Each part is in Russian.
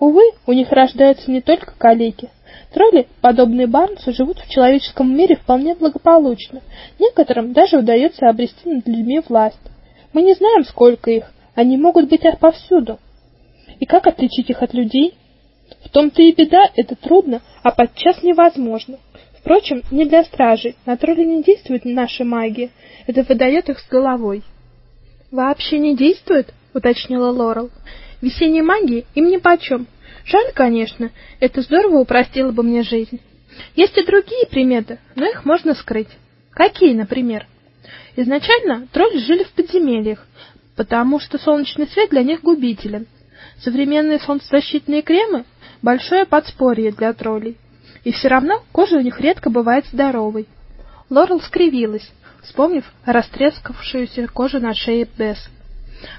Увы, у них рождаются не только калеки. Тролли, подобные Барнсу, живут в человеческом мире вполне благополучно. Некоторым даже удается обрести над людьми власть. Мы не знаем, сколько их. Они могут быть повсюду. И как отличить их от людей? В том-то и беда, это трудно, а подчас невозможно. Впрочем, не для стражей. На тролли не действует наша магия. Это выдает их с головой. Вообще не действует, уточнила Лорел. Весенней магии им нипочем. Жаль, конечно, это здорово упростило бы мне жизнь. Есть и другие приметы, но их можно скрыть. Какие, например? Изначально тролли жили в подземельях, потому что солнечный свет для них губителен. Современные солнцезащитные кремы большое подспорье для троллей. И все равно кожа у них редко бывает здоровой. Лорел скривилась, вспомнив растрескавшуюся кожу на шее Бесс.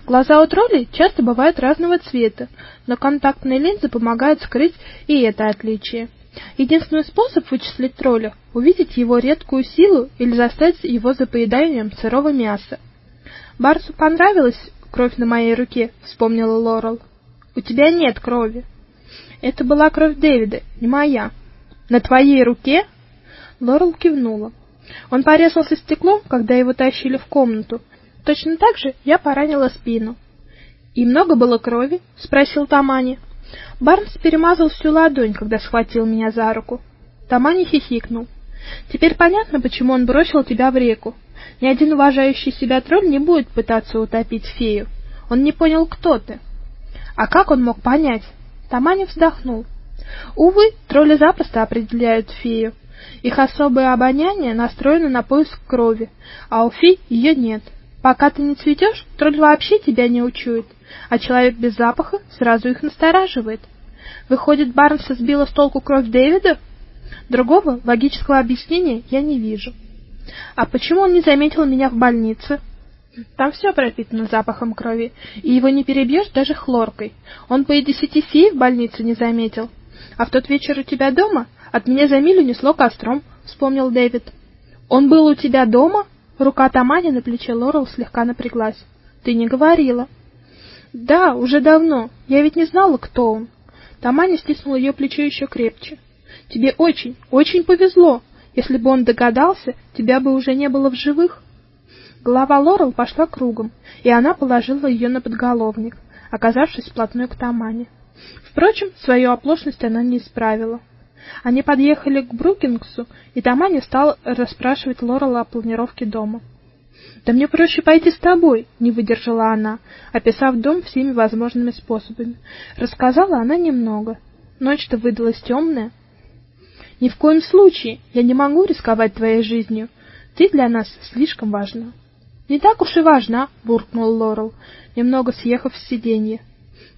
Глаза у троллей часто бывают разного цвета, но контактные линзы помогают скрыть и это отличие. Единственный способ вычислить тролля увидеть его редкую силу или застать его за поеданием сырого мяса. Барсу понравилась кровь на моей руке, вспомнила Лорел. У тебя нет крови. Это была кровь Дэвида, не моя. На твоей руке? Лорел кивнула. Он порезался стеклом, когда его тащили в комнату, Точно так же я поранила спину. И много было крови, спросил Тамани. Барнс перемазал всю ладонь, когда схватил меня за руку. Тамани хихикнул. Теперь понятно, почему он бросил тебя в реку. Ни один уважающий себя тролль не будет пытаться утопить фею. Он не понял, кто ты. А как он мог понять? Тамани вздохнул. Увы, тролли запросто определяют фею. Их особое обоняние настроено на поиск крови, а у фей ее нет. Пока ты не цветешь, тролль вообще тебя не учует, а человек без запаха сразу их настораживает. Выходит, Барнса сбила с толку кровь Дэвида? Другого логического объяснения я не вижу. А почему он не заметил меня в больнице? Там все пропитано запахом крови, и его не перебьешь даже хлоркой. Он по и десяти фей в больнице не заметил. А в тот вечер у тебя дома от меня за милю несло костром, вспомнил Дэвид. Он был у тебя дома? Рука Тамани на плече Лорел слегка напряглась. Ты не говорила. Да, уже давно. Я ведь не знала, кто он. Тамани стиснула ее плечо еще крепче. Тебе очень, очень повезло. Если бы он догадался, тебя бы уже не было в живых. Голова Лорел пошла кругом, и она положила ее на подголовник, оказавшись вплотную к Тамане. Впрочем, свою оплошность она не исправила. Они подъехали к Брукингсу, и Тамани стал расспрашивать Лорела о планировке дома. Да мне проще пойти с тобой, не выдержала она, описав дом всеми возможными способами. Рассказала она немного. Ночь-то выдалась темная. Ни в коем случае, я не могу рисковать твоей жизнью. Ты для нас слишком важна. Не так уж и важна, буркнул Лорел, немного съехав с сиденья.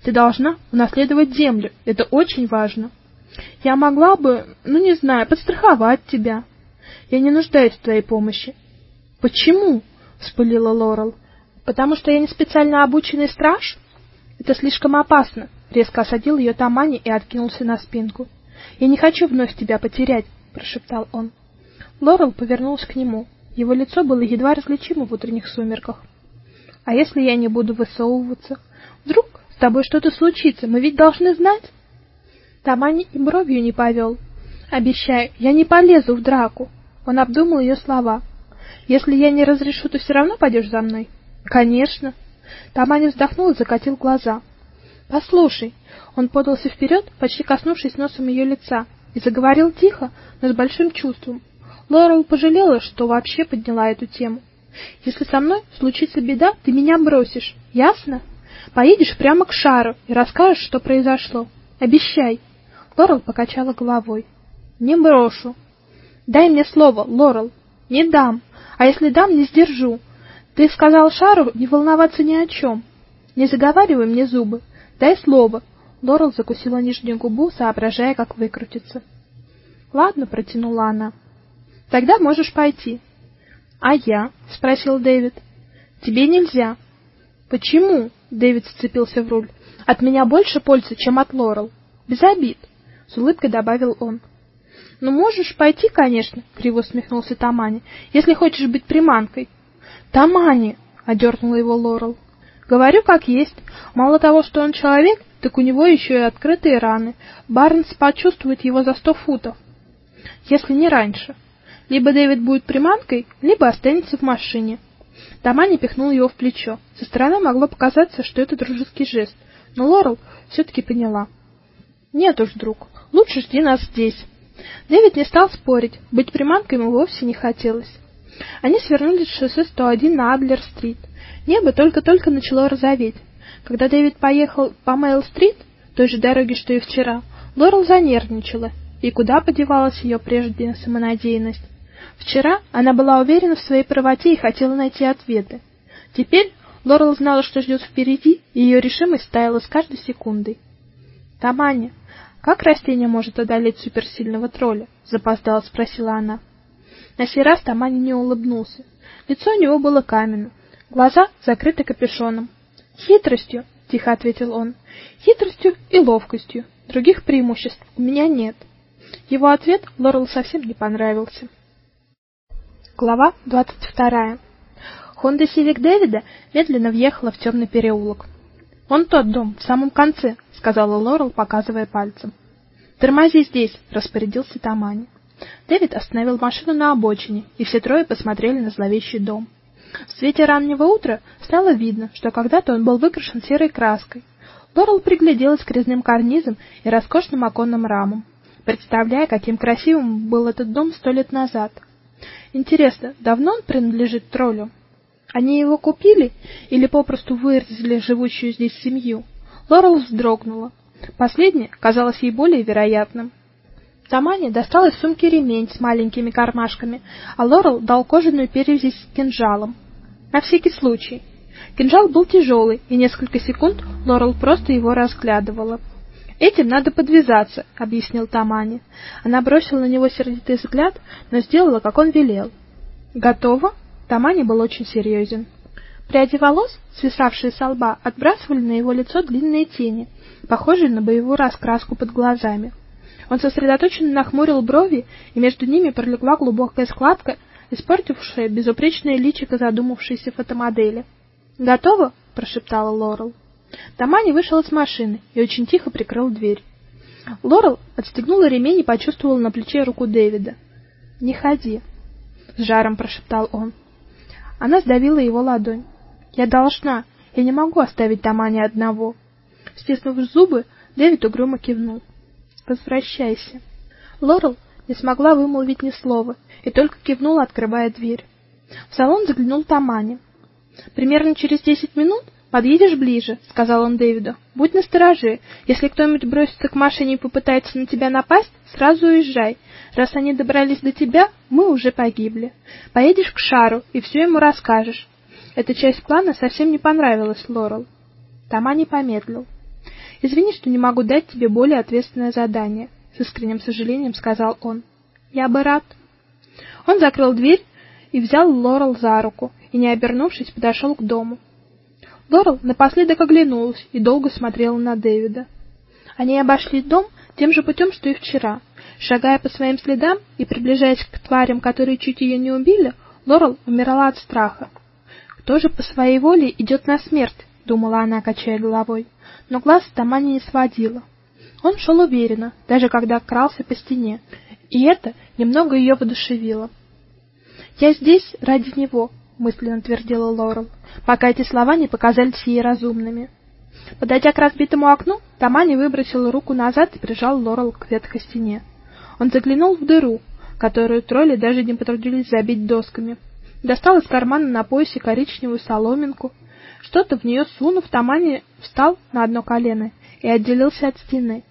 Ты должна унаследовать землю. Это очень важно. Я могла бы, ну не знаю, подстраховать тебя. Я не нуждаюсь в твоей помощи. Почему? вспылила Лорел. Потому что я не специально обученный страж? Это слишком опасно, резко осадил ее Тамани и откинулся на спинку. Я не хочу вновь тебя потерять, прошептал он. Лорел повернулась к нему. Его лицо было едва различимо в утренних сумерках. А если я не буду высовываться? Вдруг с тобой что-то случится? Мы ведь должны знать. Тамани и бровью не повел. Обещаю, я не полезу в драку. Он обдумал ее слова. Если я не разрешу, то все равно пойдешь за мной. Конечно. Тамани вздохнул и закатил глаза. Послушай, он подался вперед, почти коснувшись носом ее лица, и заговорил тихо, но с большим чувством. Лорел пожалела, что вообще подняла эту тему. Если со мной случится беда, ты меня бросишь. Ясно? Поедешь прямо к шару и расскажешь, что произошло. Обещай. Лорел покачала головой. Не брошу. Дай мне слово, Лорел. Не дам. А если дам, не сдержу. Ты сказал Шару не волноваться ни о чем. Не заговаривай мне зубы. Дай слово. Лорел закусила нижнюю губу, соображая, как выкрутиться. Ладно, протянула она. Тогда можешь пойти. А я? спросил Дэвид. Тебе нельзя. Почему? Дэвид сцепился в руль. От меня больше пользы, чем от Лорел. Без обид с улыбкой добавил он. Ну можешь пойти, конечно, криво усмехнулся Тамани. Если хочешь быть приманкой. Тамани, одернула его Лорел. Говорю как есть. Мало того, что он человек, так у него еще и открытые раны. Барнс почувствует его за сто футов, если не раньше. Либо Дэвид будет приманкой, либо останется в машине. Тамани пихнул его в плечо. Со стороны могло показаться, что это дружеский жест, но Лорел все таки поняла. Нет уж, друг, лучше жди нас здесь. Дэвид не стал спорить, быть приманкой ему вовсе не хотелось. Они свернули с шоссе 101 на Адлер-стрит. Небо только-только начало розоветь. Когда Дэвид поехал по Мэйл-стрит, той же дороге, что и вчера, Лорел занервничала. И куда подевалась ее прежде самонадеянность? Вчера она была уверена в своей правоте и хотела найти ответы. Теперь Лорел знала, что ждет впереди, и ее решимость таяла с каждой секундой. "Таманя, как растение может одолеть суперсильного тролля?" запоздала спросила она. На сей раз Таманя не улыбнулся. Лицо у него было каменным, глаза закрыты капюшоном. "Хитростью", тихо ответил он. "Хитростью и ловкостью. Других преимуществ у меня нет". Его ответ Лорел совсем не понравился. Глава 22. Honda Civic Дэвида медленно въехала в темный переулок. "Он тот дом, в самом конце", сказала Лорел, показывая пальцем. "Тормози здесь", распорядился Тамани. Дэвид остановил машину на обочине, и все трое посмотрели на зловещий дом. В свете раннего утра стало видно, что когда-то он был выкрашен серой краской. Лорел пригляделась к резным карнизам и роскошным оконным рамам, представляя, каким красивым был этот дом сто лет назад. Интересно, давно он принадлежит троллю? Они его купили или попросту вырезали живущую здесь семью? Лорел вздрогнула. Последнее казалось ей более вероятным. Тамани достал из сумки ремень с маленькими кармашками, а Лорел дал кожаную перевязь с кинжалом. На всякий случай. Кинжал был тяжелый, и несколько секунд Лорел просто его разглядывала. Этим надо подвязаться, объяснил Тамани. Она бросила на него сердитый взгляд, но сделала, как он велел. Готово? Тамани был очень серьезен. Пряди волос, свисавшие с лба, отбрасывали на его лицо длинные тени, похожие на боевую раскраску под глазами. Он сосредоточенно нахмурил брови, и между ними пролегла глубокая складка, испортившая безупречное личико задумавшейся фотомодели. "Готово?" прошептала Лорел. Тамани вышел из машины и очень тихо прикрыл дверь. Лорел отстегнула ремень и почувствовала на плече руку Дэвида. "Не ходи", с жаром прошептал он. Она сдавила его ладонь. "Я должна, я не могу оставить Тамани одного". Стиснув зубы, Дэвид угрюмо кивнул. "Возвращайся". Лорел не смогла вымолвить ни слова и только кивнула, открывая дверь. В салон заглянул Тамани. Примерно через десять минут Подъедешь ближе, сказал он Дэвиду. Будь настороже. Если кто-нибудь бросится к машине и попытается на тебя напасть, сразу уезжай. Раз они добрались до тебя, мы уже погибли. Поедешь к Шару и все ему расскажешь. Эта часть плана совсем не понравилась Лорел. Тома не помедлил. Извини, что не могу дать тебе более ответственное задание, с искренним сожалением сказал он. Я бы рад. Он закрыл дверь и взял Лорел за руку и не обернувшись подошел к дому. Лорел напоследок оглянулась и долго смотрела на Дэвида. Они обошли дом тем же путем, что и вчера. Шагая по своим следам и приближаясь к тварям, которые чуть ее не убили, Лорел умирала от страха. Кто же по своей воле идет на смерть, думала она, качая головой. Но глаз Тамани не сводила. Он шел уверенно, даже когда крался по стене, и это немного ее воодушевило. Я здесь ради него, мысленно твердила Лорел, пока эти слова не показались ей разумными. Подойдя к разбитому окну, Тамани выбросил руку назад и прижал Лорел к ветхой стене. Он заглянул в дыру, которую тролли даже не потрудились забить досками. Достал из кармана на поясе коричневую соломинку. Что-то в нее сунув, Тамани встал на одно колено и отделился от стены.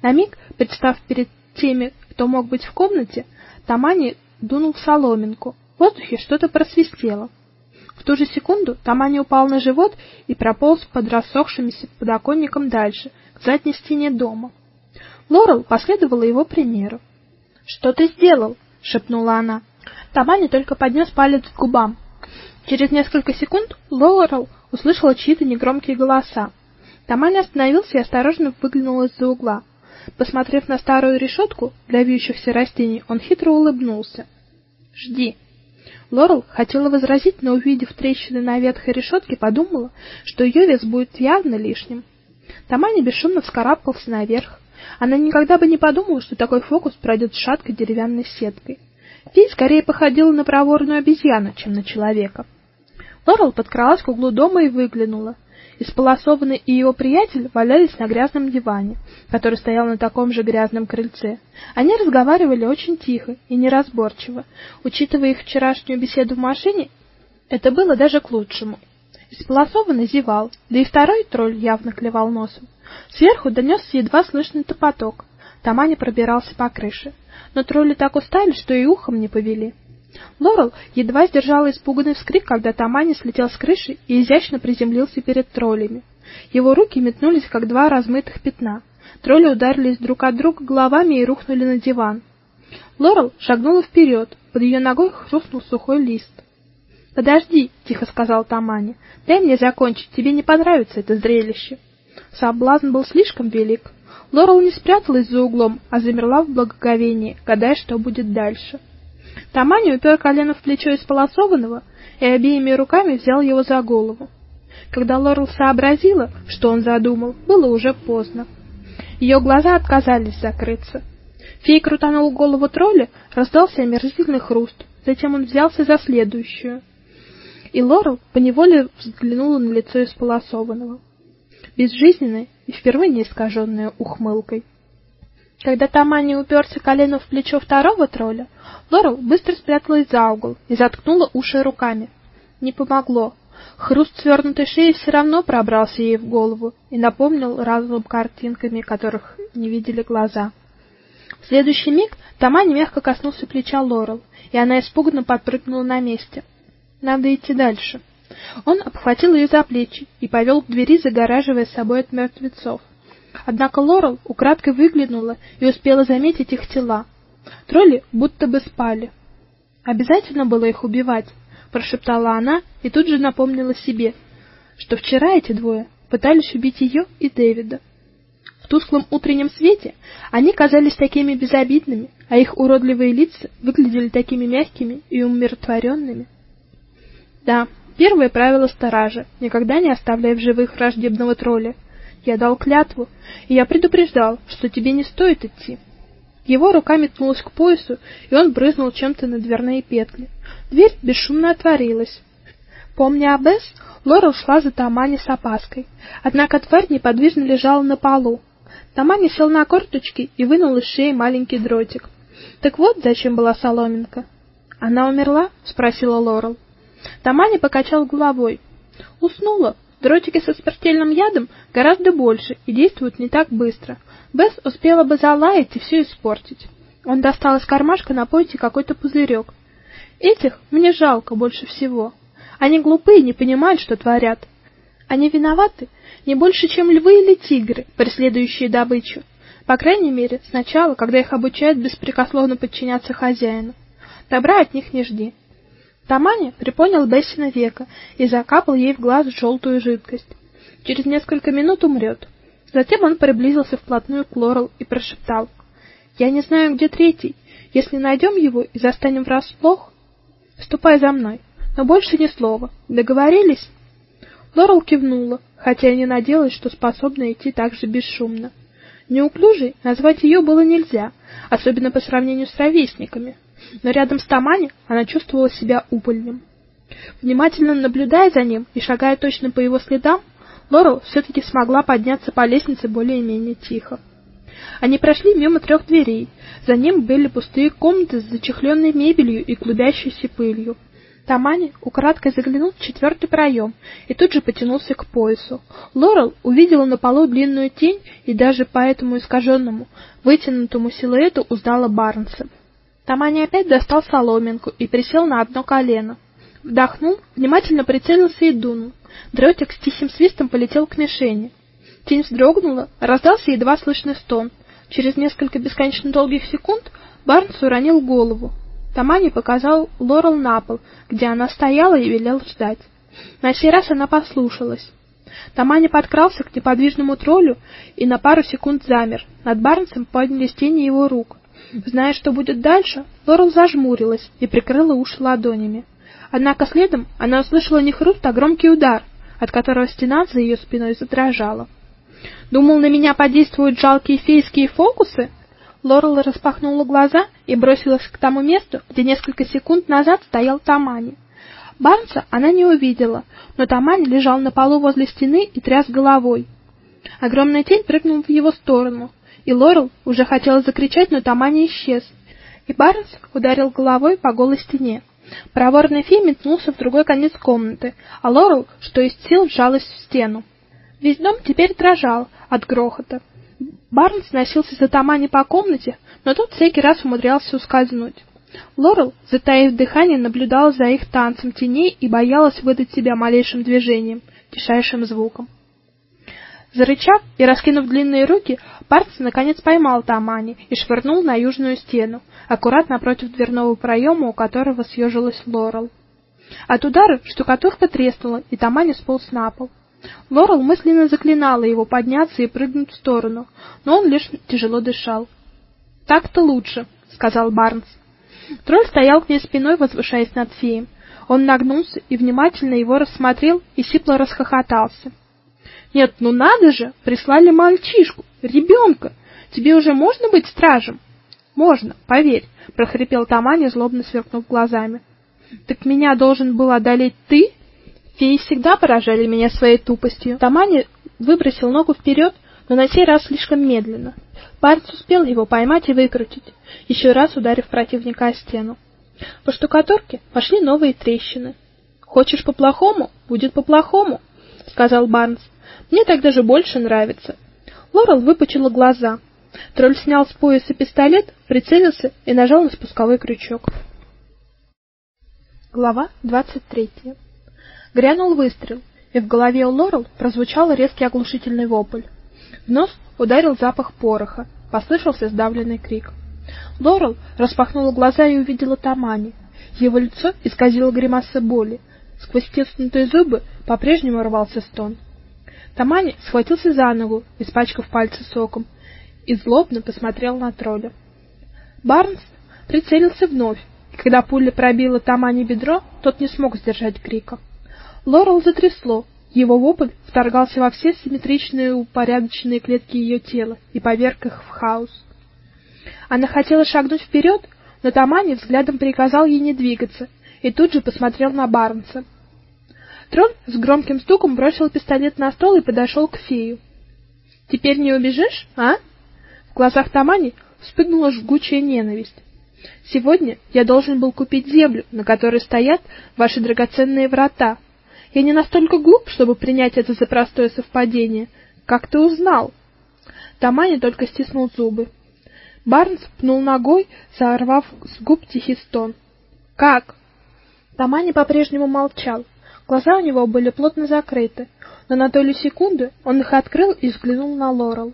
На миг, представ перед теми, кто мог быть в комнате, Тамани дунул в соломинку, в воздухе что-то просвистело. В ту же секунду Тамани упал на живот и прополз под рассохшимся подоконником дальше, к задней стене дома. Лорел последовала его примеру. "Что ты сделал?" шепнула она. Тамани только поднес палец к губам. Через несколько секунд Лорел услышала чьи-то негромкие голоса. Тамани остановился и осторожно выглянул из-за угла. Посмотрев на старую решетку для вьющихся растений, он хитро улыбнулся. "Жди", Лорел хотела возразить, но увидев трещины на ветхой решетке, подумала, что ее вес будет явно лишним. Тамани бесшумно вскарабкался наверх. Она никогда бы не подумала, что такой фокус пройдет шаткой деревянной сеткой. Фи скорее походила на проворную обезьяну, чем на человека. Лорел подкралась к углу дома и выглянула. Исполосованный и его приятель валялись на грязном диване, который стоял на таком же грязном крыльце. Они разговаривали очень тихо и неразборчиво. Учитывая их вчерашнюю беседу в машине, это было даже к лучшему. Исполосованный зевал, да и второй тролль явно клевал носом. Сверху донесся едва слышный топоток. Тамани пробирался по крыше, но тролли так устали, что и ухом не повели. Лорел едва сдержала испуганный вскрик, когда Тамани слетел с крыши и изящно приземлился перед троллями. Его руки метнулись, как два размытых пятна. Тролли ударились друг от друга головами и рухнули на диван. Лорел шагнула вперед, под ее ногой хрустнул сухой лист. "Подожди", тихо сказал Тамани. "Дай мне закончить, тебе не понравится это зрелище". Соблазн был слишком велик. Лорел не спряталась за углом, а замерла в благоговении, гадая, что будет дальше. Тамани упер колено в плечо исполосованного и обеими руками взял его за голову. Когда Лорел сообразила, что он задумал, было уже поздно. Ее глаза отказались закрыться. Фей крутанул голову тролля, раздался омерзительный хруст. Затем он взялся за следующую. И Лорел поневоле взглянула на лицо исполосованного. Безжизненное и впервые не искаженное ухмылкой. Когда Тамани уперся коленом в плечо второго тролля, Лорел быстро спряталась за угол и заткнула уши руками. Не помогло. Хруст свернутой шеи все равно пробрался ей в голову и напомнил разум картинками, которых не видели глаза. В следующий миг Тамани мягко коснулся плеча Лорел, и она испуганно подпрыгнула на месте. Надо идти дальше. Он обхватил ее за плечи и повел к двери, загораживая собой от мертвецов. Однако Лорел украдкой выглянула и успела заметить их тела. Тролли будто бы спали. Обязательно было их убивать, прошептала она и тут же напомнила себе, что вчера эти двое пытались убить ее и Дэвида. В тусклом утреннем свете они казались такими безобидными, а их уродливые лица выглядели такими мягкими и умиротворенными. Да, первое правило сторожа никогда не оставляй в живых враждебного тролля. Я дал клятву, и я предупреждал, что тебе не стоит идти. Его рука метнулась к поясу, и он брызнул чем-то на дверные петли. Дверь бесшумно отворилась. Помня об Эс, Лора шла за Тамани с опаской. Однако тварь неподвижно лежала на полу. Тамани сел на корточки и вынул из шеи маленький дротик. Так вот, зачем была соломинка. Она умерла? спросила Лорел. Тамани покачал головой. Уснула. Дротики со смертельным ядом гораздо больше и действуют не так быстро. Бесс успела бы залаять и все испортить. Он достал из кармашка на поясе какой-то пузырек. Этих мне жалко больше всего. Они глупые и не понимают, что творят. Они виноваты не больше, чем львы или тигры, преследующие добычу. По крайней мере, сначала, когда их обучают беспрекословно подчиняться хозяину. Добра от них не жди. Тамани приподнял Бессина века и закапал ей в глаз желтую жидкость. Через несколько минут умрет. Затем он приблизился вплотную к Лорел и прошептал: "Я не знаю, где третий. Если найдем его и застанем врасплох, ступай за мной, но больше ни слова. Договорились?" Лорел кивнула, хотя и не надеялась, что способна идти так же бесшумно. Неуклюжей назвать ее было нельзя, особенно по сравнению с ровесниками но рядом с Тамани она чувствовала себя упольным. Внимательно наблюдая за ним и шагая точно по его следам, Лорел все таки смогла подняться по лестнице более-менее тихо. Они прошли мимо трех дверей. За ним были пустые комнаты с зачехленной мебелью и клубящейся пылью. Тамани украдкой заглянул в четвертый проем и тут же потянулся к поясу. Лорел увидела на полу длинную тень и даже по этому искаженному, вытянутому силуэту узнала Барнса. Тамани опять достал соломинку и присел на одно колено. Вдохнул, внимательно прицелился и дунул. Дротик с тихим свистом полетел к мишени. Тень вздрогнула, раздался едва слышный стон. Через несколько бесконечно долгих секунд Барнс уронил голову. Тамани показал Лорел на пол, где она стояла и велел ждать. На сей раз она послушалась. Тамани подкрался к неподвижному троллю и на пару секунд замер. Над Барнсом поднялись тени его рук. Зная, что будет дальше, Лорел зажмурилась и прикрыла уши ладонями. Однако следом она услышала не хруст, а громкий удар, от которого стена за ее спиной задрожала. Думал, на меня подействуют жалкие фейские фокусы? Лорел распахнула глаза и бросилась к тому месту, где несколько секунд назад стоял Тамани. Барнса она не увидела, но Тамани лежал на полу возле стены и тряс головой. Огромная тень прыгнула в его сторону, и Лорел уже хотела закричать, но Тамани исчез. И Барнс ударил головой по голой стене. Проворный Фи метнулся в другой конец комнаты, а Лорел, что из сил, вжалась в стену. Весь дом теперь дрожал от грохота. Барнс носился за Тамани по комнате, но тот всякий раз умудрялся ускользнуть. Лорел, затаив дыхание, наблюдала за их танцем теней и боялась выдать себя малейшим движением, тишайшим звуком. Зарычав и раскинув длинные руки, Барнс наконец поймал Тамани и швырнул на южную стену, аккуратно напротив дверного проема, у которого съежилась Лорел. От удара штукатурка треснула, и Тамани сполз на пол. Лорел мысленно заклинала его подняться и прыгнуть в сторону, но он лишь тяжело дышал. "Так-то лучше", сказал Барнс. Тролль стоял к ней спиной, возвышаясь над феем. Он нагнулся и внимательно его рассмотрел и сипло расхохотался. Нет, ну надо же, прислали мальчишку, ребенка. Тебе уже можно быть стражем? Можно, поверь, прохрипел Тамани, злобно сверкнув глазами. Так меня должен был одолеть ты? Феи всегда поражали меня своей тупостью. Тамани выбросил ногу вперед, но на сей раз слишком медленно. Парень успел его поймать и выкрутить, еще раз ударив противника о стену. По штукатурке пошли новые трещины. Хочешь по-плохому, будет по-плохому, сказал Барнс. Мне так даже больше нравится. Лорел выпучила глаза. Тролль снял с пояса пистолет, прицелился и нажал на спусковой крючок. Глава двадцать третья. Грянул выстрел, и в голове у Лорел прозвучал резкий оглушительный вопль. В нос ударил запах пороха, послышался сдавленный крик. Лорел распахнула глаза и увидела Тамани. Его лицо исказило гримаса боли. Сквозь стиснутые зубы по-прежнему рвался стон. Тамани схватился за ногу, испачкав пальцы соком, и злобно посмотрел на тролля. Барнс прицелился вновь, и когда пуля пробила Тамани бедро, тот не смог сдержать крика. Лорел затрясло, его вопль вторгался во все симметричные упорядоченные клетки ее тела и поверг их в хаос. Она хотела шагнуть вперед, но Тамани взглядом приказал ей не двигаться и тут же посмотрел на Барнса. Трон с громким стуком бросил пистолет на стол и подошел к фею. Теперь не убежишь, а? В глазах Тамани вспыхнула жгучая ненависть. Сегодня я должен был купить землю, на которой стоят ваши драгоценные врата. Я не настолько глуп, чтобы принять это за простое совпадение. Как ты узнал? Тамани только стиснул зубы. Барнс пнул ногой, сорвав с губ тихий стон. Как? Тамани по-прежнему молчал. Глаза у него были плотно закрыты, но на долю секунды он их открыл и взглянул на Лорел.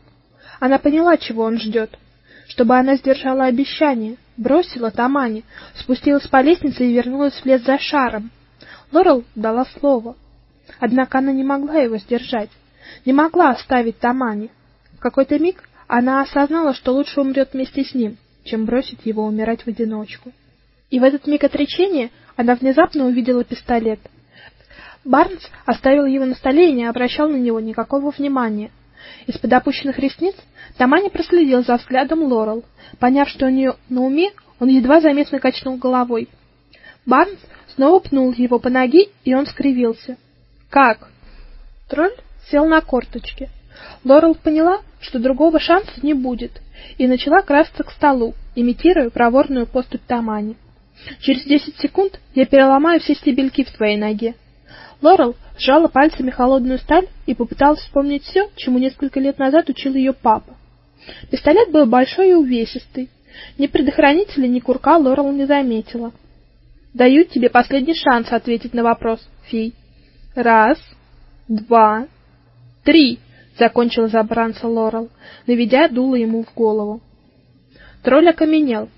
Она поняла, чего он ждет. Чтобы она сдержала обещание, бросила Тамани, спустилась по лестнице и вернулась в лес за шаром. Лорел дала слово. Однако она не могла его сдержать, не могла оставить Тамани. В какой-то миг она осознала, что лучше умрет вместе с ним, чем бросить его умирать в одиночку. И в этот миг отречения она внезапно увидела пистолет — Барнс оставил его на столе и не обращал на него никакого внимания. Из-под опущенных ресниц Тамани проследил за взглядом Лорел. Поняв, что у нее на уме, он едва заметно качнул головой. Барнс снова пнул его по ноге, и он скривился. "Как?" Тролль сел на корточки. Лорел поняла, что другого шанса не будет, и начала красться к столу, имитируя проворную поступь Тамани. Через десять секунд я переломаю все стебельки в твоей ноге. Лорел сжала пальцами холодную сталь и попыталась вспомнить все, чему несколько лет назад учил ее папа. Пистолет был большой и увесистый. Ни предохранителя, ни курка Лорел не заметила. Даю тебе последний шанс ответить на вопрос, Фи. Раз, два, три, закончила за Бранса Лорел, наведя дуло ему в голову. Тролль окаменел.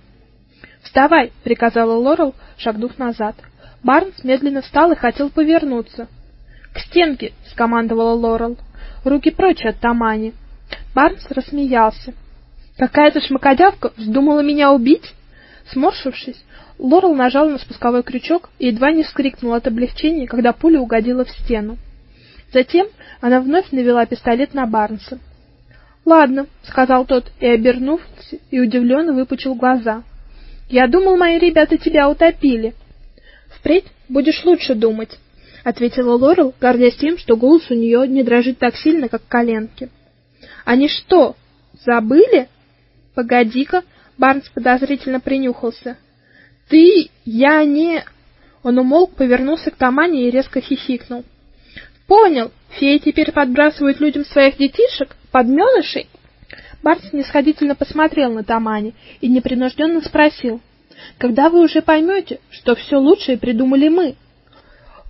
"Вставай", приказала Лорел, шагнув назад. Барнс медленно встал и хотел повернуться. "К стенке", скомандовала Лорел. "Руки прочь от Тамани". Барнс рассмеялся. "Какая-то шмакодявка вздумала меня убить?" Сморщившись, Лорел нажал на спусковой крючок и едва не вскрикнула от облегчения, когда пуля угодила в стену. Затем она вновь навела пистолет на Барнса. "Ладно", сказал тот и обернувшись и удивленно выпучил глаза. "Я думал, мои ребята тебя утопили". "Впредь будешь лучше думать", ответила Лорел, гордясь тем, что голос у нее не дрожит так сильно, как коленки. "Они что, забыли?" "Погоди-ка", Барнс подозрительно принюхался. "Ты, я не Он умолк, повернулся к Тамане и резко хихикнул. Понял. Феи теперь подбрасывают людям своих детишек, подменышей. Барс снисходительно посмотрел на Тамани и непринужденно спросил: "Когда вы уже поймете, что все лучшее придумали мы?"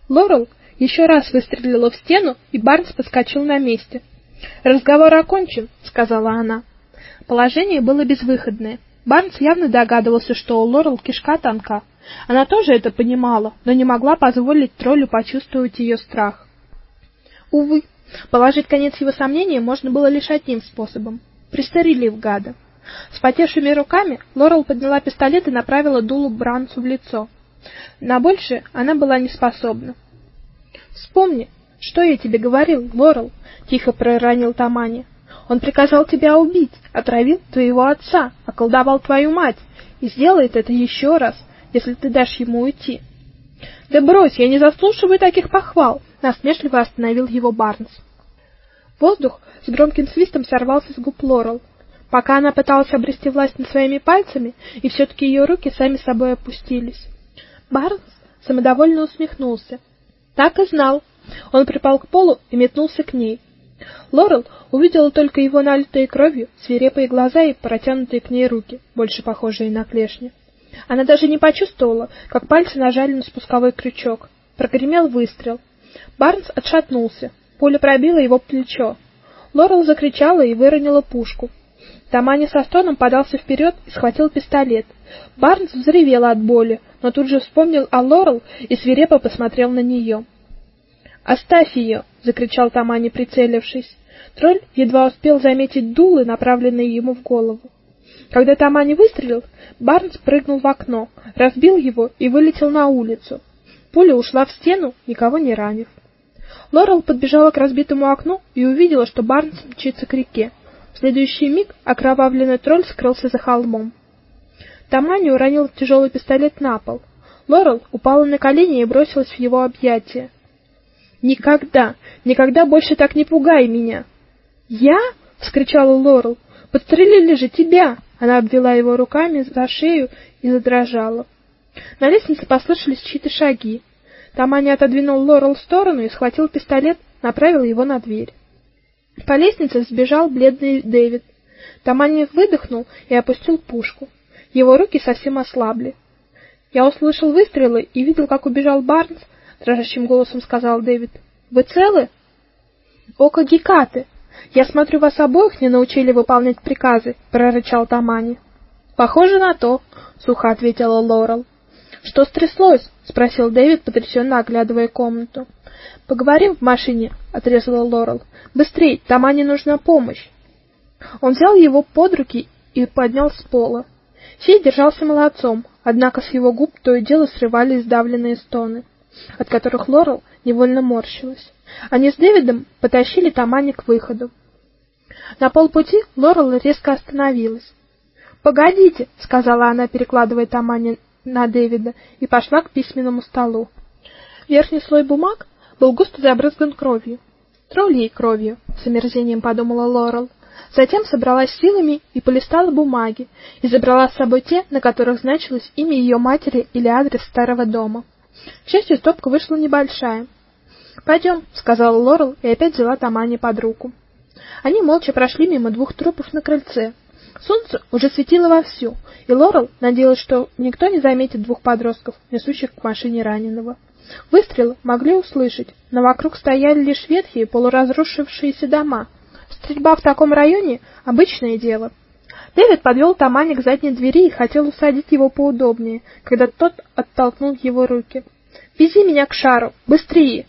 Лорел еще раз выстрелила в стену, и Барнс подскочил на месте. "Разговор окончен", сказала она. Положение было безвыходное. Барнс явно догадывался, что у Лорел кишка тонка. Она тоже это понимала, но не могла позволить троллю почувствовать ее страх. Увы, положить конец его сомнениям можно было лишь одним способом пристрелив гада. С потевшими руками Лорел подняла пистолет и направила дуло Бранцу в лицо. На большее она была не способна. Вспомни, что я тебе говорил, Лорел, тихо проронил Тамани. Он приказал тебя убить, отравил твоего отца, околдовал твою мать и сделает это еще раз, если ты дашь ему уйти. Да брось, я не заслуживаю таких похвал, насмешливо остановил его Барнс. Воздух с громким свистом сорвался с губ Лорел. Пока она пыталась обрести власть над своими пальцами, и все таки ее руки сами собой опустились. Барнс самодовольно усмехнулся. Так и знал. Он припал к полу и метнулся к ней. Лорел увидела только его налитые кровью свирепые глаза и протянутые к ней руки, больше похожие на клешни. Она даже не почувствовала, как пальцы нажали на спусковой крючок. Прогремел выстрел. Барнс отшатнулся. Пуля пробила его плечо. Лорел закричала и выронила пушку. Тамани со стоном подался вперед и схватил пистолет. Барнс взревел от боли, но тут же вспомнил о Лорел и свирепо посмотрел на нее. "Оставь ее!» — закричал Тамани, прицелившись. Тролль едва успел заметить дулы, направленные ему в голову. Когда Тамани выстрелил, Барнс прыгнул в окно, разбил его и вылетел на улицу. Пуля ушла в стену, никого не ранив. Лорел подбежала к разбитому окну и увидела, что Барнс мчится к реке. В следующий миг окровавленный тролль скрылся за холмом. Тамани уронил тяжелый пистолет на пол. Лорел упала на колени и бросилась в его объятия. Никогда, никогда больше так не пугай меня. Я? вскричала Лорел. Подстрелили же тебя. Она обвела его руками за шею и задрожала. На лестнице послышались чьи-то шаги. Тамани отодвинул Лорел в сторону и схватил пистолет, направил его на дверь. По лестнице сбежал бледный Дэвид. Тамани выдохнул и опустил пушку. Его руки совсем ослабли. Я услышал выстрелы и видел, как убежал Барнс, дрожащим голосом сказал Дэвид. Вы целы? Око Гекаты. Я смотрю, вас обоих не научили выполнять приказы, прорычал Тамани. Похоже на то, сухо ответила Лорел. Что стряслось? спросил Дэвид, потрясенно оглядывая комнату. Поговорим в машине, отрезала Лорел. Быстрей, Тамане нужна помощь. Он взял его под руки и поднял с пола. Фей держался молодцом, однако с его губ то и дело срывались сдавленные стоны, от которых Лорел невольно морщилась. Они с Дэвидом потащили Тамани к выходу. На полпути Лорел резко остановилась. "Погодите", сказала она, перекладывая Тамани на Дэвида и пошла к письменному столу. Верхний слой бумаг был густо забрызган кровью. Троллей кровью, с омерзением подумала Лорел. Затем собралась силами и полистала бумаги, и забрала с собой те, на которых значилось имя ее матери или адрес старого дома. К счастью, стопка вышла небольшая. «Пойдем», — сказала Лорел и опять взяла Тамани под руку. Они молча прошли мимо двух трупов на крыльце. Солнце уже светило вовсю, и Лорел надеялась, что никто не заметит двух подростков, несущих к машине раненого. Выстрелы могли услышать, но вокруг стояли лишь ветхие полуразрушившиеся дома. Стрельба в таком районе обычное дело. Дэвид подвел Тамани к задней двери и хотел усадить его поудобнее, когда тот оттолкнул его руки. "Вези меня к шару, быстрее!"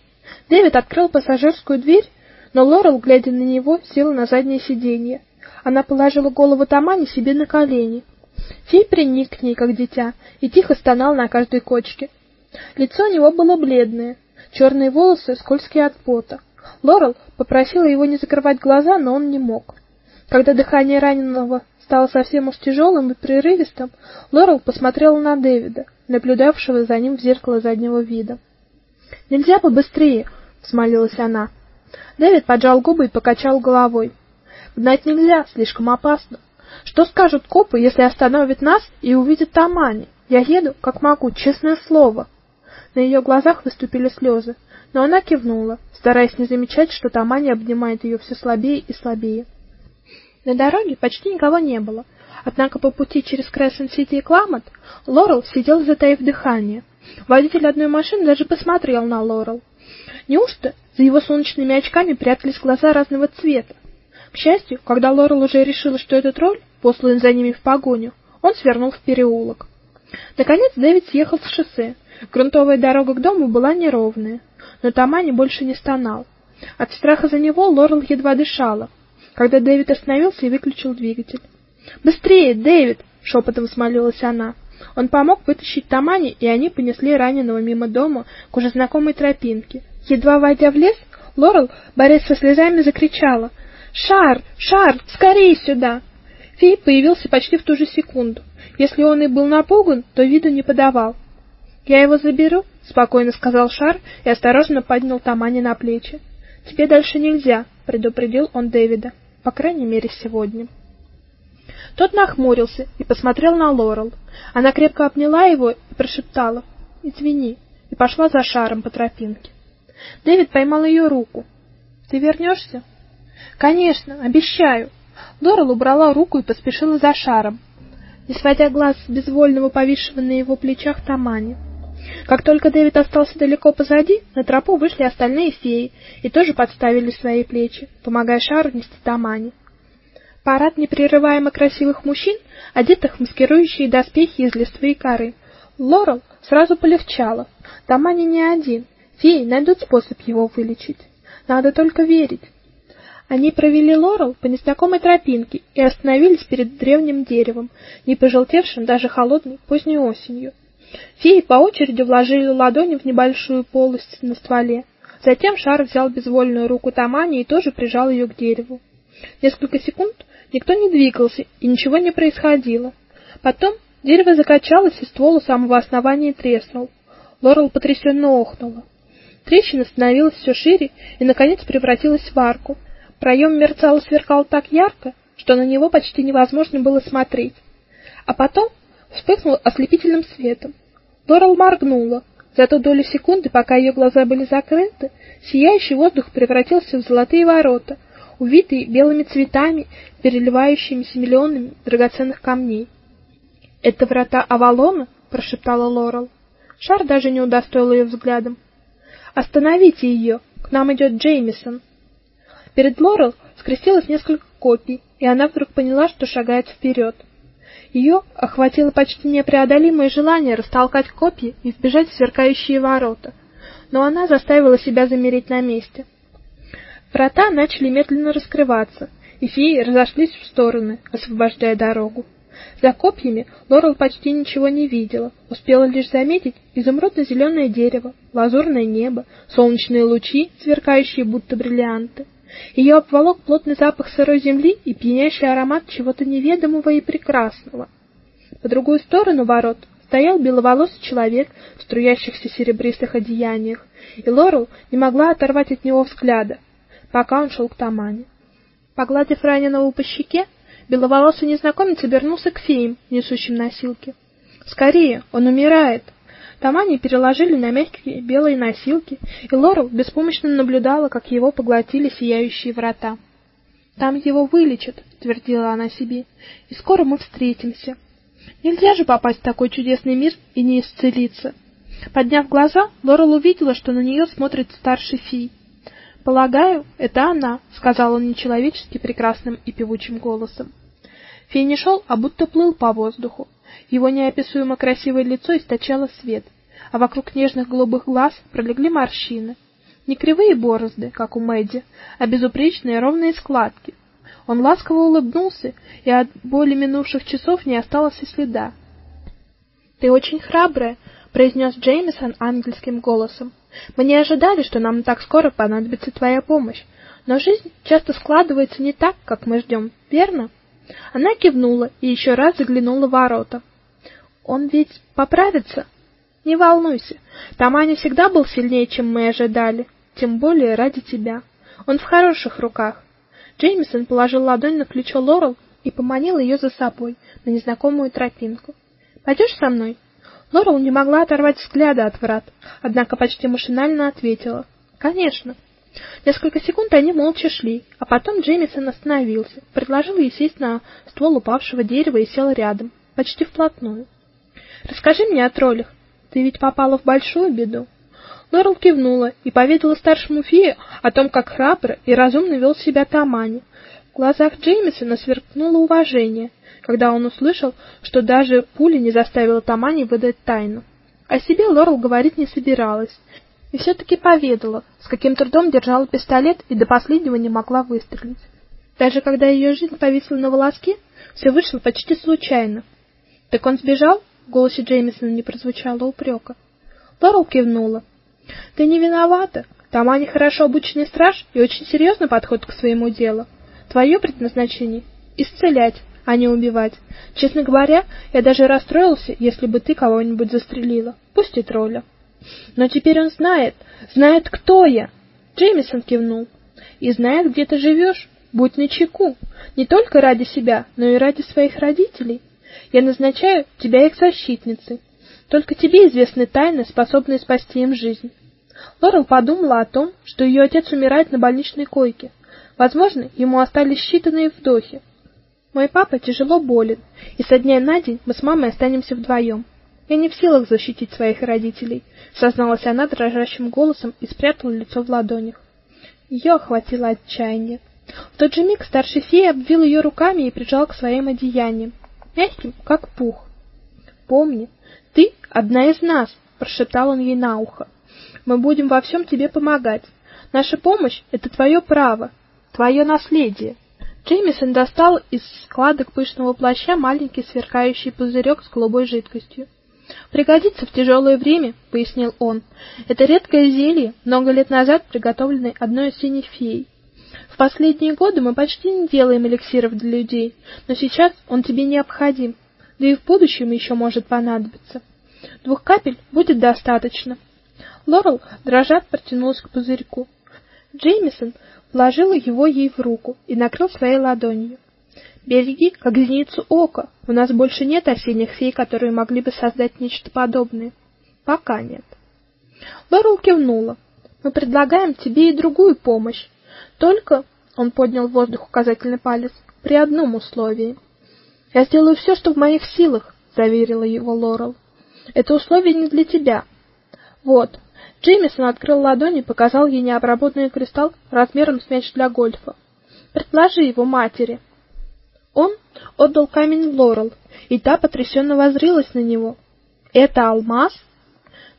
Дэвид открыл пассажирскую дверь, но Лорел, глядя на него, села на заднее сиденье. Она положила голову Тамани себе на колени. Фей приник к ней, как дитя, и тихо стонал на каждой кочке. Лицо у него было бледное, черные волосы скользкие от пота, Лорел попросила его не закрывать глаза, но он не мог. Когда дыхание раненого стало совсем уж тяжелым и прерывистым, Лорел посмотрела на Дэвида, наблюдавшего за ним в зеркало заднего вида. "Нельзя побыстрее", взмолилась она. Дэвид поджал губы и покачал головой. "Гнать нельзя, слишком опасно. Что скажут копы, если остановят нас и увидят Тамани? Я еду, как могу, честное слово". На ее глазах выступили слезы, но она кивнула, стараясь не замечать, что Тамани обнимает ее все слабее и слабее. На дороге почти никого не было. Однако по пути через Крессен-Сити и Кламот Лорел сидел затаив дыхание. Водитель одной машины даже посмотрел на Лорел. Неужто за его солнечными очками прятались глаза разного цвета? К счастью, когда Лорел уже решила, что это тролль, посланный за ними в погоню, он свернул в переулок. Наконец Дэвид съехал с шоссе. Грунтовая дорога к дому была неровная, но Тамани больше не стонал. От страха за него Лорел едва дышала, когда Дэвид остановился и выключил двигатель. "Быстрее, Дэвид!" шепотом взмолилась она. Он помог вытащить Тамани, и они понесли раненого мимо дома к уже знакомой тропинке. Едва войдя в лес, Лорел, борясь со слезами, закричала: "Шар, Шар, скорей сюда!" Фей появился почти в ту же секунду. Если он и был напуган, то виду не подавал. "Я его заберу", спокойно сказал Шар и осторожно поднял Тамани на плечи. "Тебе дальше нельзя", предупредил он Дэвида. По крайней мере, сегодня. Тот нахмурился и посмотрел на Лорел. Она крепко обняла его и прошептала: "Извини", и пошла за шаром по тропинке. Дэвид поймал ее руку. "Ты вернешься?» "Конечно, обещаю". Лорел убрала руку и поспешила за шаром, не сводя глаз с безвольного повисшего на его плечах Тамани. Как только Дэвид остался далеко позади, на тропу вышли остальные феи и тоже подставили свои плечи, помогая Шару нести Тамани. Парад непрерываемо красивых мужчин, одетых в маскирующие доспехи из листвы и коры. Лорел сразу полегчало. Тамани не один. Феи найдут способ его вылечить. Надо только верить. Они провели Лорел по незнакомой тропинке и остановились перед древним деревом, не пожелтевшим даже холодной поздней осенью. Феи по очереди вложили ладони в небольшую полость на стволе. Затем Шар взял безвольную руку Тамани и тоже прижал ее к дереву. Несколько секунд никто не двигался, и ничего не происходило. Потом дерево закачалось, и ствол у самого основания треснул. Лорел потрясенно охнула. Трещина становилась все шире и наконец превратилась в арку. Проем мерцал и сверкал так ярко, что на него почти невозможно было смотреть. А потом вспыхнул ослепительным светом. Лорел моргнула. За ту долю секунды, пока ее глаза были закрыты, сияющий воздух превратился в золотые ворота, увитые белыми цветами, переливающимися миллионами драгоценных камней. "Это врата Авалона?" прошептала Лорел. Шар даже не удостоил ее взглядом. "Остановите ее! К нам идет Джеймисон!" Перед Лорел скрестилось несколько копий, и она вдруг поняла, что шагает вперед. Ее охватило почти непреодолимое желание растолкать копья и вбежать в сверкающие ворота, но она заставила себя замереть на месте. Врата начали медленно раскрываться, и феи разошлись в стороны, освобождая дорогу. За копьями Лорел почти ничего не видела, успела лишь заметить изумрудно зеленое дерево, лазурное небо, солнечные лучи, сверкающие будто бриллианты. Ее обволок плотный запах сырой земли и пьянящий аромат чего-то неведомого и прекрасного. По другую сторону ворот стоял беловолосый человек в струящихся серебристых одеяниях, и Лорел не могла оторвать от него взгляда, пока он шел к Тамане. Погладив раненого по щеке, беловолосый незнакомец обернулся к феям, несущим носилки. «Скорее, он умирает!» Тамани переложили на мягкие белые носилки, и Лорел беспомощно наблюдала, как его поглотили сияющие врата. Там его вылечат, твердила она себе. И скоро мы встретимся. Нельзя же попасть в такой чудесный мир и не исцелиться. Подняв глаза, Лорел увидела, что на нее смотрит старший фей. "Полагаю, это она", сказал он нечеловечески прекрасным и певучим голосом. Фей не шел, а будто плыл по воздуху. Его неописуемо красивое лицо источало свет, а вокруг нежных голубых глаз пролегли морщины. Не кривые борозды, как у Мэдди, а безупречные ровные складки. Он ласково улыбнулся, и от боли минувших часов не осталось и следа. "Ты очень храбрая", произнес Джеймисон ангельским голосом. Мы не ожидали, что нам так скоро понадобится твоя помощь. Но жизнь часто складывается не так, как мы ждем, верно? Она кивнула и еще раз заглянула в ворота. Он ведь поправится? Не волнуйся. Тамани всегда был сильнее, чем мы ожидали, тем более ради тебя. Он в хороших руках. Джеймисон положил ладонь на плечо Лорел и поманил ее за собой на незнакомую тропинку. Пойдешь со мной? Лорел не могла оторвать взгляда от врат, однако почти машинально ответила: "Конечно". Несколько секунд они молча шли, а потом Джеймисон остановился, предложил ей сесть на ствол упавшего дерева и сел рядом, почти вплотную. "Расскажи мне о троллях. Ты ведь попала в большую беду". Лорел кивнула и поведала старшему фее о том, как храбро и разумно вел себя Тамани. В глазах Джеймисона сверкнуло уважение, когда он услышал, что даже пуля не заставила Тамани выдать тайну. О себе Лорел говорить не собиралась, и все таки поведала, с каким трудом держала пистолет и до последнего не могла выстрелить. Даже когда ее жизнь повисла на волоске, все вышло почти случайно. Так он сбежал? В голосе Джеймисона не прозвучало упрека. Лорел кивнула. Ты не виновата. Тамани хорошо обученный страж и очень серьезно подходит к своему делу. Твое предназначение исцелять, а не убивать. Честно говоря, я даже расстроился, если бы ты кого-нибудь застрелила, пусть и тролля. Но теперь он знает, знает, кто я. Джеймисон кивнул. И знает, где ты живешь. Будь начеку, не только ради себя, но и ради своих родителей. Я назначаю тебя их защитницей. Только тебе известны тайны, способные спасти им жизнь. Лорел подумала о том, что ее отец умирает на больничной койке. Возможно, ему остались считанные вдохи. Мой папа тяжело болен, и со дня на день мы с мамой останемся вдвоем. Я не в силах защитить своих родителей, созналась она дрожащим голосом и спрятала лицо в ладонях. Ее охватило отчаяние. В тот же миг старший фей обвил ее руками и прижал к своим одеяниям, мягким, как пух. Помни, ты одна из нас, прошептал он ей на ухо. Мы будем во всем тебе помогать. Наша помощь это твое право, твое наследие. Джеймисон достал из складок пышного плаща маленький сверкающий пузырек с голубой жидкостью. Пригодится в тяжелое время, пояснил он. Это редкое зелье, много лет назад приготовленное одной из синих фей. В последние годы мы почти не делаем эликсиров для людей, но сейчас он тебе необходим, да и в будущем еще может понадобиться. Двух капель будет достаточно. Лорел дрожа протянулась к пузырьку. Джеймисон вложил его ей в руку и накрыл своей ладонью. Береги, как зеницу ока. У нас больше нет осенних фей, которые могли бы создать нечто подобное. Пока нет. Лорел кивнула. Мы предлагаем тебе и другую помощь. Только, он поднял в воздух указательный палец, при одном условии. Я сделаю все, что в моих силах, заверила его Лорел. Это условие не для тебя. Вот. Джеймисон открыл ладонь и показал ей необработанный кристалл размером с мяч для гольфа. Предложи его матери. Он отдал камень Лорел, и та потрясенно воззрилась на него. Это алмаз?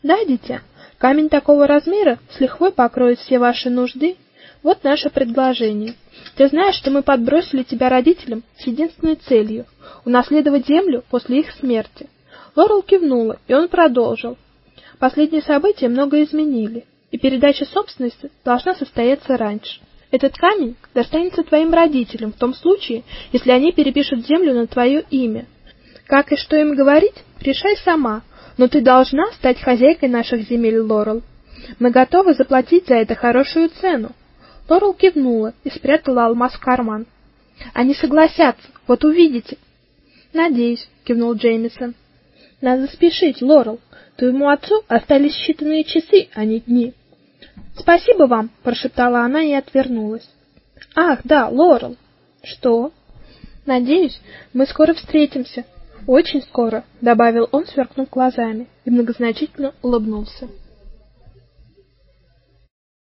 Да, дитя. Камень такого размера с лихвой покроет все ваши нужды. Вот наше предложение. Ты знаешь, что мы подбросили тебя родителям с единственной целью унаследовать землю после их смерти. Лорел кивнула, и он продолжил. Последние события много изменили, и передача собственности должна состояться раньше. Этот камень достанется твоим родителям в том случае, если они перепишут землю на твое имя. Как и что им говорить, решай сама, но ты должна стать хозяйкой наших земель, Лорел. Мы готовы заплатить за это хорошую цену. Лорел кивнула и спрятала алмаз в карман. Они согласятся, вот увидите. Надеюсь, кивнул Джеймисон. Надо спешить, Лорел. Твоему отцу остались считанные часы, а не дни. Спасибо вам, прошептала она и отвернулась. Ах, да, Лорел. Что? Надеюсь, мы скоро встретимся. Очень скоро, добавил он, сверкнув глазами, и многозначительно улыбнулся.